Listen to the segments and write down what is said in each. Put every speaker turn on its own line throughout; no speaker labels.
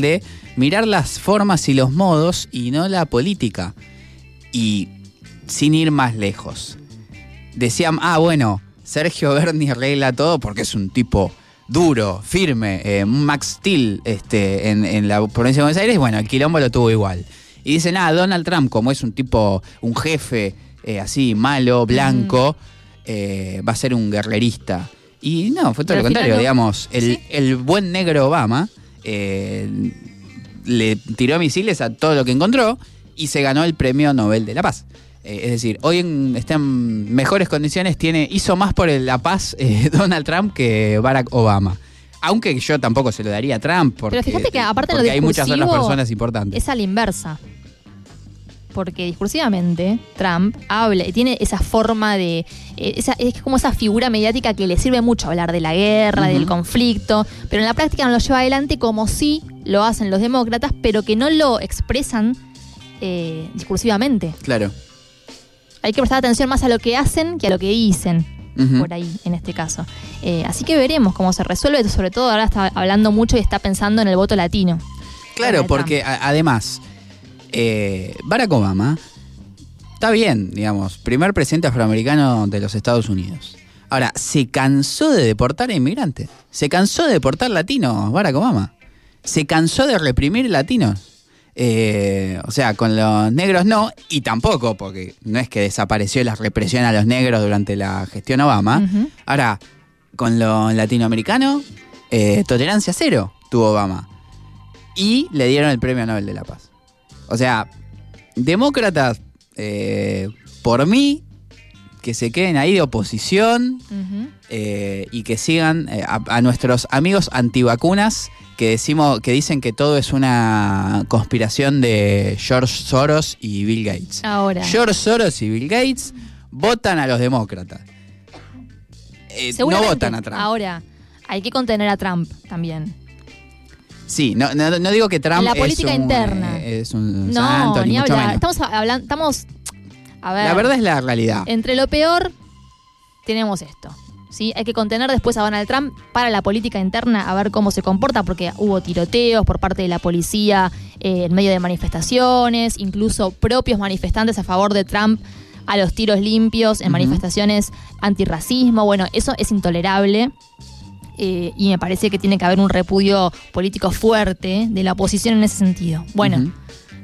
de mirar las formas y los modos y no la política. Y sin ir más lejos. Decían, ah, bueno, Sergio Berni arregla todo porque es un tipo duro, firme, eh, Max Steel este, en, la provincia de Buenos Aires, bueno, el quilombo lo tuvo igual. Y dicen, ah, Donald Trump, como es un tipo, un jefe eh, así, malo, blanco, eh, va a ser un guerrerista. Y no, fue todo lo contrario, digamos, el, el, buen negro Obama le tiró misiles a todo lo que encontró y se ganó el premio Nobel de la Paz. Eh, es decir, hoy está en mejores condiciones, tiene, hizo más por la paz eh, Donald Trump que Barack Obama. Aunque yo tampoco se lo daría a Trump, porque,
Pero fíjate que aparte lo
hay muchas otras personas importantes.
Es a la inversa. Porque discursivamente Trump habla y tiene esa forma de. Eh, es como esa figura mediática que le sirve mucho hablar de la guerra, del conflicto, pero en la práctica no lo lleva adelante como si lo hacen los demócratas, pero que no lo expresan discursivamente.
Claro
hay que prestar atención más a lo que hacen que a lo que dicen. Por ahí, en este caso. Eh, así que veremos cómo se resuelve. Sobre todo ahora está hablando mucho y está pensando en el voto latino.
Claro, porque además, eh, Barack Obama está bien, digamos, primer presidente afroamericano de los Estados Unidos. Ahora, se cansó de deportar a inmigrantes. Se cansó de deportar latinos, Barack Obama. Se cansó de reprimir latinos. Eh, o sea, con los negros no, y tampoco, porque no es que desapareció la represión a los negros durante la gestión Obama. Ahora, con los latinoamericanos, eh, tolerancia cero tuvo Obama. Y le dieron el premio Nobel de la Paz. O sea, demócratas, eh, por mí, que se queden ahí de oposición y que sigan a, nuestros amigos antivacunas que decimos que dicen que todo es una conspiración de George Soros y Bill Gates.
Ahora.
George Soros y Bill Gates votan a los demócratas. Eh, no votan a Trump.
Ahora, hay que contener a Trump también.
Sí, no, no, digo que Trump. En
la política interna.
Eh, es un no, ni, hablar.
Estamos hablando. Estamos. A ver.
La verdad es la realidad.
Entre lo peor, tenemos esto. Hay que contener después a Donald Trump para la política interna a ver cómo se comporta, porque hubo tiroteos por parte de la policía eh, en medio de manifestaciones, incluso propios manifestantes a favor de Trump a los tiros limpios en manifestaciones antirracismo. Bueno, eso es intolerable. Eh, y me parece que tiene que haber un repudio político fuerte de la oposición en ese sentido. Bueno,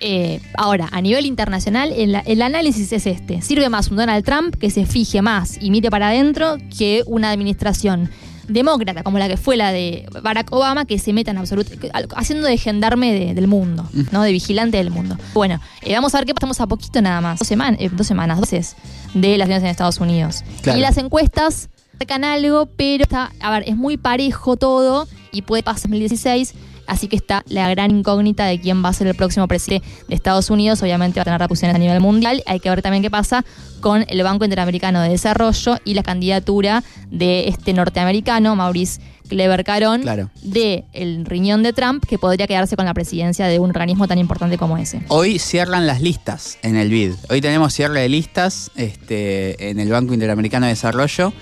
eh, ahora, a nivel internacional, el, análisis es este. Sirve más un Donald Trump que se fije más y mire para adentro que una administración demócrata como la que fue la de Barack Obama que se meta en absoluto, haciendo de gendarme del mundo, ¿no? De vigilante del mundo. Bueno, eh, vamos a ver qué pasamos a poquito nada más. Dos, semanas, eh, dos semanas, dos de las elecciones en Estados Unidos. Y las encuestas sacan algo, pero está, a ver, es muy parejo todo y puede pasar en 2016 Así que está la gran incógnita de quién va a ser el próximo presidente de Estados Unidos. Obviamente va a tener repercusiones a nivel mundial. Hay que ver también qué pasa con el Banco Interamericano de Desarrollo y la candidatura de este norteamericano, Maurice Clever Caron, de el riñón de Trump, que podría quedarse con la presidencia de un organismo tan importante como ese.
Hoy cierran las listas en el BID. Hoy tenemos cierre de listas este, en el Banco Interamericano de Desarrollo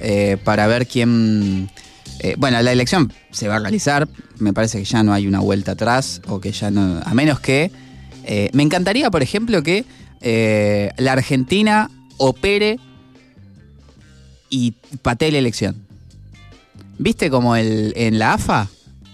eh, para ver quién eh, bueno, la elección se va a realizar, me parece que ya no hay una vuelta atrás, o que ya no, a menos que... Eh, me encantaría, por ejemplo, que la Argentina opere y patee la elección. ¿Viste como el, en la AFA?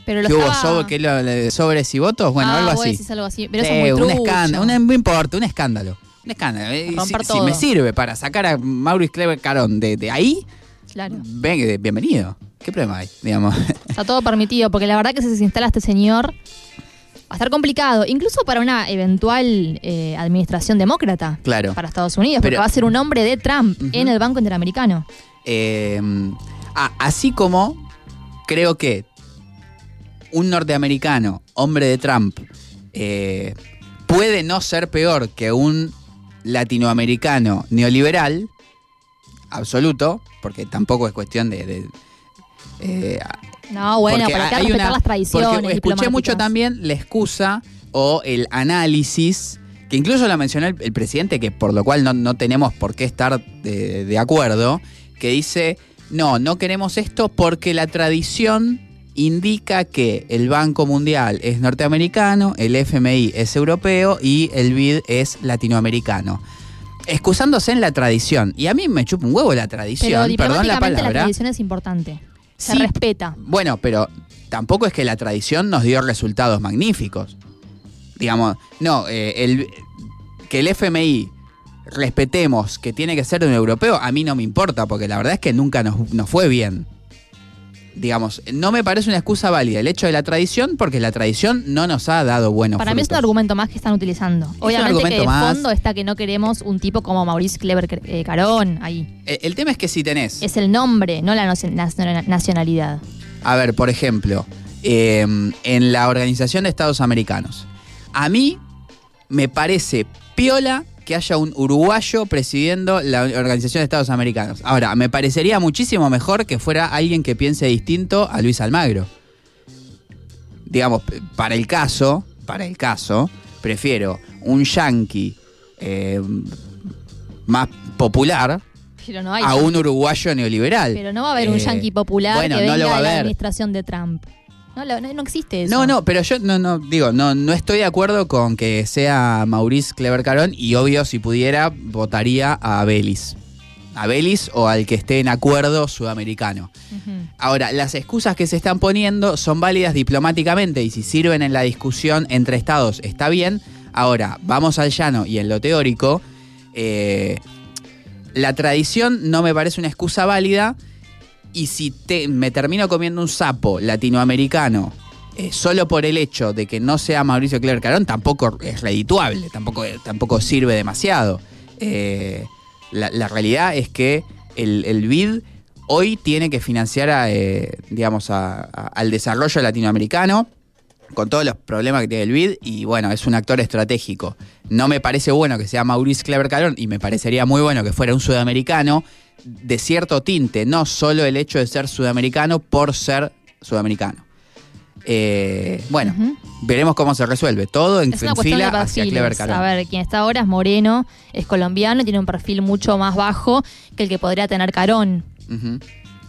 Pero
que hubo sobres y votos, bueno,
ah,
algo, así.
algo así. Pero es muy un
escándalo, no importa, un escándalo. Un escándalo. Si, me sirve para sacar a Maurice Clever Carón de, de ahí,
claro.
bienvenido. ¿Qué problema hay? Digamos?
Está todo permitido, porque la verdad que si se instala este señor, va a estar complicado, incluso para una eventual eh, administración demócrata
claro.
para Estados Unidos, porque va a ser un hombre de Trump en el Banco Interamericano.
Eh, así como creo que un norteamericano, hombre de Trump, eh, puede no ser peor que un latinoamericano neoliberal, absoluto, porque tampoco es cuestión de
eh, no, bueno, hay que respetar las tradiciones.
escuché mucho también la excusa o el análisis, que incluso la mencionó el, presidente, que por lo cual no, tenemos por qué estar de, acuerdo, que dice, no, no queremos esto porque la tradición indica que el Banco Mundial es norteamericano, el FMI es europeo y el BID es latinoamericano. Excusándose en la tradición. Y a mí me chupa un huevo la tradición,
Pero
perdón la
diplomáticamente la,
palabra.
tradición es importante. Se
Sí.
respeta.
Bueno, pero tampoco es que la tradición nos dio resultados magníficos. Digamos, no, eh, el, que el FMI respetemos que tiene que ser un europeo, a mí no me importa, porque la verdad es que nunca nos, nos fue bien. Digamos, no me parece una excusa válida el hecho de la tradición, porque la tradición no nos ha dado buenos
Para mí es un argumento más que están utilizando. Obviamente que de
más.
fondo está que no queremos un tipo como Maurice Clever eh, Carón ahí.
El, el tema es que si tenés,
Es el nombre, no la nacio- nacio- nacionalidad.
a ver, por ejemplo, eh, en la Organización de Estados Americanos, a mí me parece piola que haya un uruguayo presidiendo la Organización de Estados Americanos. Ahora, me parecería muchísimo mejor que fuera alguien que piense distinto a Luis Almagro. Digamos, para el caso, para el caso, prefiero un yankee eh, más popular
Pero no hay.
a un uruguayo neoliberal.
Pero no va a haber un
Eh,
yanqui popular
bueno,
que
no
venga
lo va a
de la
haber.
administración de Trump. No, lo- no, existe eso.
No, no, pero yo no, no, digo, no, no estoy de acuerdo con que sea Maurice Clever Carón y obvio, si pudiera, votaría a Belis. A Belis o al que esté en acuerdo sudamericano. Ahora, las excusas que se están poniendo son válidas diplomáticamente y si sirven en la discusión entre estados está bien. Ahora, vamos al llano y en lo teórico, eh, la tradición no me parece una excusa válida y si me termino comiendo un sapo latinoamericano eh, solo por el hecho de que no sea Mauricio Clever Carón, tampoco es redituable, tampoco, tampoco sirve demasiado. Eh, la, realidad es que el, BID hoy tiene que financiar a, eh, al desarrollo latinoamericano con todos los problemas que tiene el BID y bueno, es un actor estratégico. No me parece bueno que sea Maurice Clever Carón y me parecería muy bueno que fuera un sudamericano de cierto tinte, no solo el hecho de ser sudamericano por ser sudamericano. Eh, bueno, veremos cómo se resuelve. Todo en, en fila hacia Clever. Carón.
A ver, quien está ahora es moreno, es colombiano y tiene un perfil mucho más bajo que el que podría tener Carón.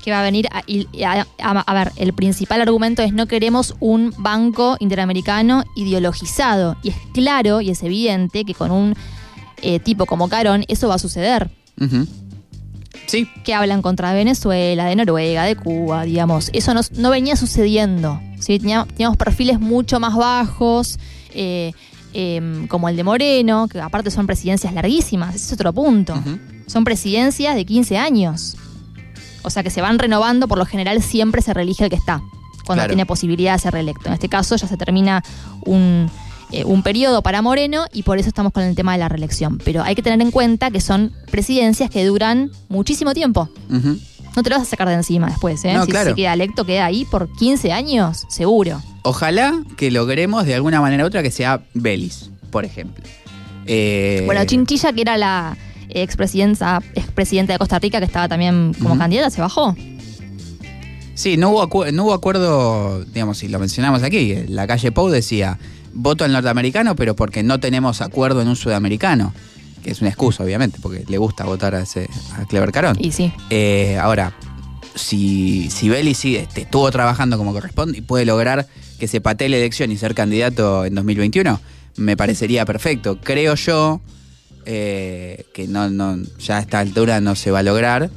Que va a venir a, y- a- a- a ver, el principal argumento es no queremos un banco interamericano ideologizado. Y es claro y es evidente que con un eh, tipo como Carón eso va a suceder.
Sí,
Que hablan contra Venezuela, de Noruega, de Cuba, digamos. Eso no, no venía sucediendo. Teníamos perfiles mucho más bajos, eh, em, como el de Moreno, que aparte son presidencias larguísimas. Ese es otro punto. Son presidencias de 15 años. O sea que se van renovando, por lo general siempre se reelige el que está, cuando
Claro.
tiene posibilidad de ser reelecto. En este caso ya se termina un, eh, un periodo para Moreno y por eso estamos con el tema de la reelección. Pero hay que tener en cuenta que son presidencias que duran muchísimo tiempo. No te lo vas a sacar de encima después, ¿eh?
No,
si
claro.
se queda electo, queda ahí por 15 años, seguro.
Ojalá que logremos de alguna manera u otra que sea Belis, por ejemplo. Eh,
Bueno, Chinchilla, que era la expresidenta, expresidenta de Costa Rica, que estaba también como candidata, se bajó.
Sí, no hubo, no hubo acuerdo, digamos, si lo mencionamos aquí, la calle Pou decía, voto al norteamericano, pero porque no tenemos acuerdo en un sudamericano, que es una excusa, obviamente, porque le gusta votar a, ese, a Clever Carón.
Y sí.
Eh, ahora, si, si Belli sí, este, estuvo trabajando como corresponde y puede lograr que se patee la elección y ser candidato en 2021, me parecería perfecto. Creo yo eh, que no, no, ya a esta altura no se va a lograr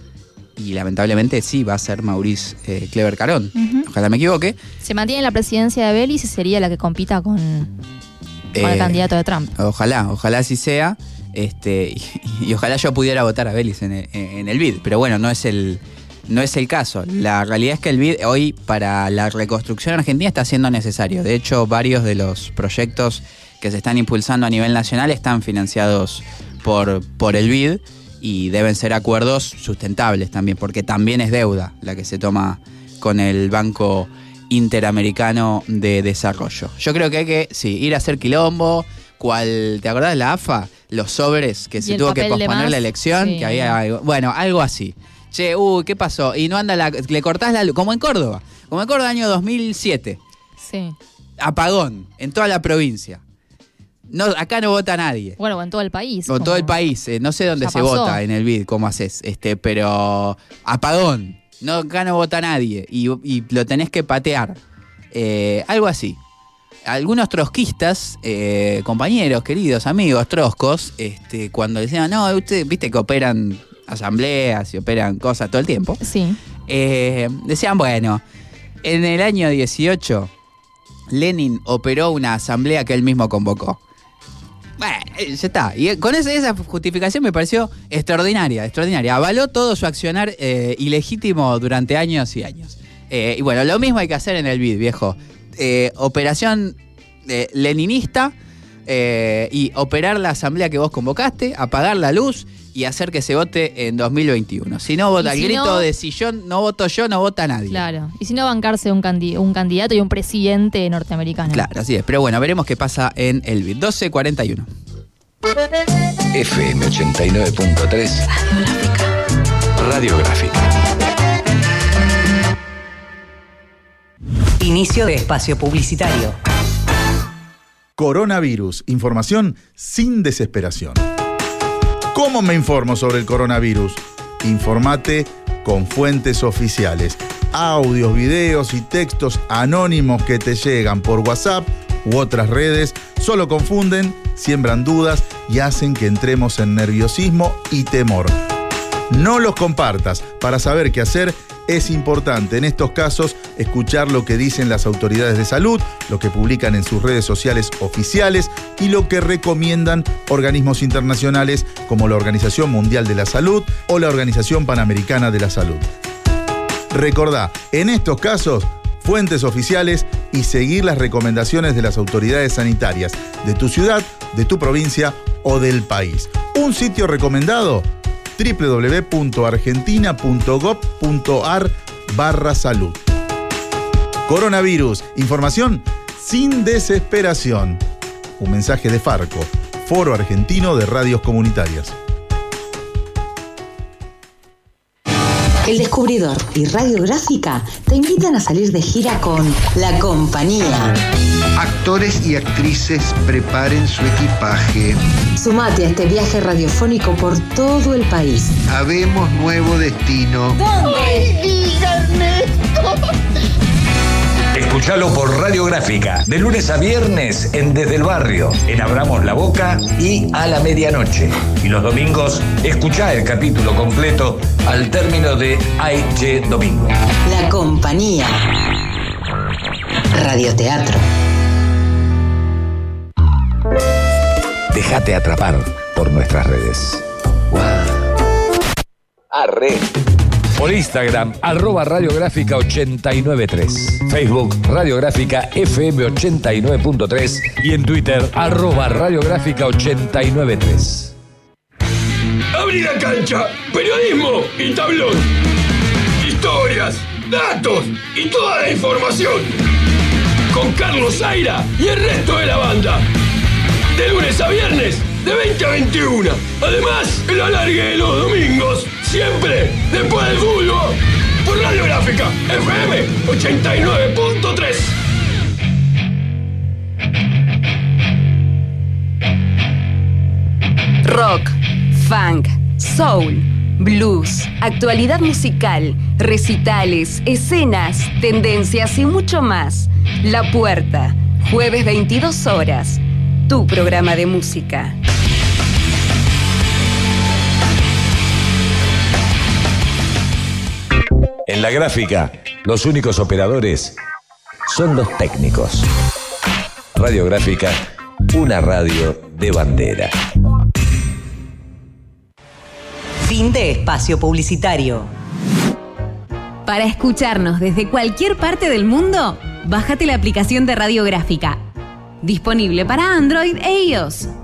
y lamentablemente sí va a ser Maurice eh, Clever Carón. Ojalá me equivoque.
Se mantiene la presidencia de Belis y sería la que compita con, con el
Eh,
candidato de Trump.
Ojalá, ojalá así sea. Este, y, y ojalá yo pudiera votar a Belis en el, en el BID. Pero bueno, no es el, no es el caso. La realidad es que el BID hoy para la reconstrucción argentina está siendo necesario. De hecho, varios de los proyectos que se están impulsando a nivel nacional están financiados por, por el BID y deben ser acuerdos sustentables también, porque también es deuda la que se toma con el Banco Interamericano de Desarrollo. Yo creo que hay que, sí, ir a hacer quilombo, cual, ¿te acordás de la AFA? Los sobres que se tuvo que posponer la elección,
sí.
que había algo, bueno, algo así. Che, uy, ¿qué pasó? Y no anda la, le cortás la luz, como en Córdoba, como en Córdoba año 2007
Sí.
apagón en toda la provincia. No, acá no vota nadie.
Bueno, en todo el país.
O todo el país, eh, no sé dónde se
pasó.
vota en el BID, cómo haces, este, pero apagón. no, acá no vota nadie y, y lo tenés que patear. Eh, algo así. Algunos trotskistas, eh, compañeros, queridos, amigos, troscos, este, cuando decían, no, ustedes, viste que operan asambleas y operan cosas todo el tiempo,
Sí.
decían, bueno, en el año 18, Lenin operó una asamblea que él mismo convocó. Bueno, ya está. Y eh, con esa, justificación me pareció extraordinaria, extraordinaria. Avaló todo su accionar eh, ilegítimo durante años y años. Eh, y bueno, lo mismo hay que hacer en el BID, viejo. Operación leninista y operar la asamblea que vos convocaste, apagar la luz y hacer que se vote en 2021. Si no vota el grito
no-
de si yo no voto yo, no vota nadie.
Claro. Y si no bancarse un, candi- un candidato y un presidente norteamericano.
Claro, así es. Pero bueno, veremos qué pasa en el BID. 1241.
FM 89.3 Radiográfica.
Inicio de espacio publicitario.
Coronavirus. Información sin desesperación. ¿Cómo me informo sobre el coronavirus? Informate con fuentes oficiales. Audios, videos y textos anónimos que te llegan por WhatsApp u otras redes solo confunden, siembran dudas y hacen que entremos en nerviosismo y temor. No los compartas. Para saber qué hacer es importante en estos casos escuchar lo que dicen las autoridades de salud, lo que publican en sus redes sociales oficiales y lo que recomiendan organismos internacionales como la Organización Mundial de la Salud o la Organización Panamericana de la Salud. Recordá, en estos casos, fuentes oficiales y seguir las recomendaciones de las autoridades sanitarias de tu ciudad, de tu provincia o del país. Un sitio recomendado www.argentina.gov.ar barra salud. Coronavirus, información sin desesperación. Un mensaje de Farco, Foro Argentino de Radios Comunitarias.
El Descubridor y Radiográfica te invitan a salir de gira con La Compañía.
Actores y actrices preparen su equipaje.
Sumate a este viaje radiofónico por todo el país.
Habemos nuevo destino.
Escuchalo por Radiográfica, de lunes a viernes en Desde el Barrio, en Abramos la Boca y a la medianoche. Y los domingos, escuchá el capítulo completo al término de Aiche Domingo.
La Compañía. Radioteatro.
Déjate atrapar por nuestras redes. Arre. Por Instagram, arroba radiográfica 893. Facebook, radiográfica FM 89.3. Y en Twitter, arroba radiográfica 893.
Abrí la cancha, periodismo y tablón. Historias, datos y toda la información. Con Carlos Zaira y el resto de la banda. De lunes a viernes, de 20 a 21. Además, el alargue de los domingos, siempre después del fútbol. Por Radiográfica FM 89.3.
Rock, funk, soul, blues, actualidad musical, recitales, escenas, tendencias y mucho más. La Puerta, jueves 22 horas. Tu programa de música.
En la gráfica, los únicos operadores son los técnicos. Radiográfica, una radio de bandera.
Fin de espacio publicitario.
Para escucharnos desde cualquier parte del mundo, bájate la aplicación de Radiográfica. Disponible para Android e iOS.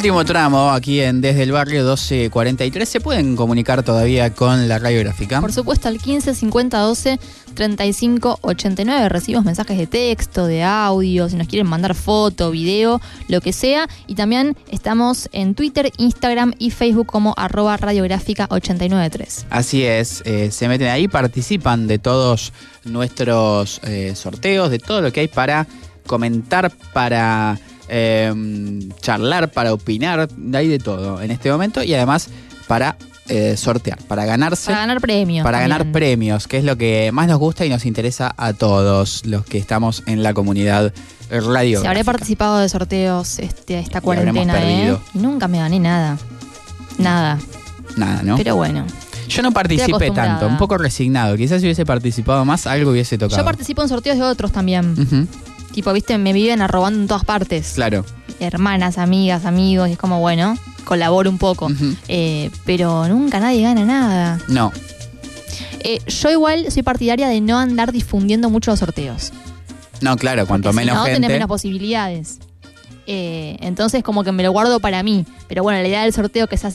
Último tramo aquí en Desde el Barrio 1243. ¿Se pueden comunicar todavía con la radiográfica?
Por supuesto, al 15 50 12 35 89 recibimos mensajes de texto, de audio, si nos quieren mandar foto, video, lo que sea. Y también estamos en Twitter, Instagram y Facebook como arroba radiográfica 893.
Así es, eh, se meten ahí, participan de todos nuestros eh, sorteos, de todo lo que hay para comentar, para eh, charlar, para opinar, hay de todo en este momento y además para eh, sortear, para ganarse.
Para ganar premios.
Para
también.
ganar premios, que es lo que más nos gusta y nos interesa a todos los que estamos en la comunidad radio.
Si habré participado de sorteos este, esta
Y
cuarentena, ¿eh? Y nunca me gané nada. Nada.
Nada, ¿no?
Pero bueno.
Yo no participé tanto, un poco resignado. Quizás si hubiese participado más, algo hubiese tocado.
Yo participo en sorteos de otros también.
Ujú,
Tipo, viste, me viven arrobando en todas partes.
Claro.
Hermanas, amigas, amigos. Y es como, bueno, colaboro un poco. Eh, pero nunca nadie gana nada.
No,
Eh, yo igual soy partidaria de no andar difundiendo mucho los sorteos.
no, claro, cuanto
Porque
menos
si no,
gente.
tenés menos posibilidades. Eh, entonces, como que me lo guardo para mí. Pero bueno, la idea del sorteo que se hace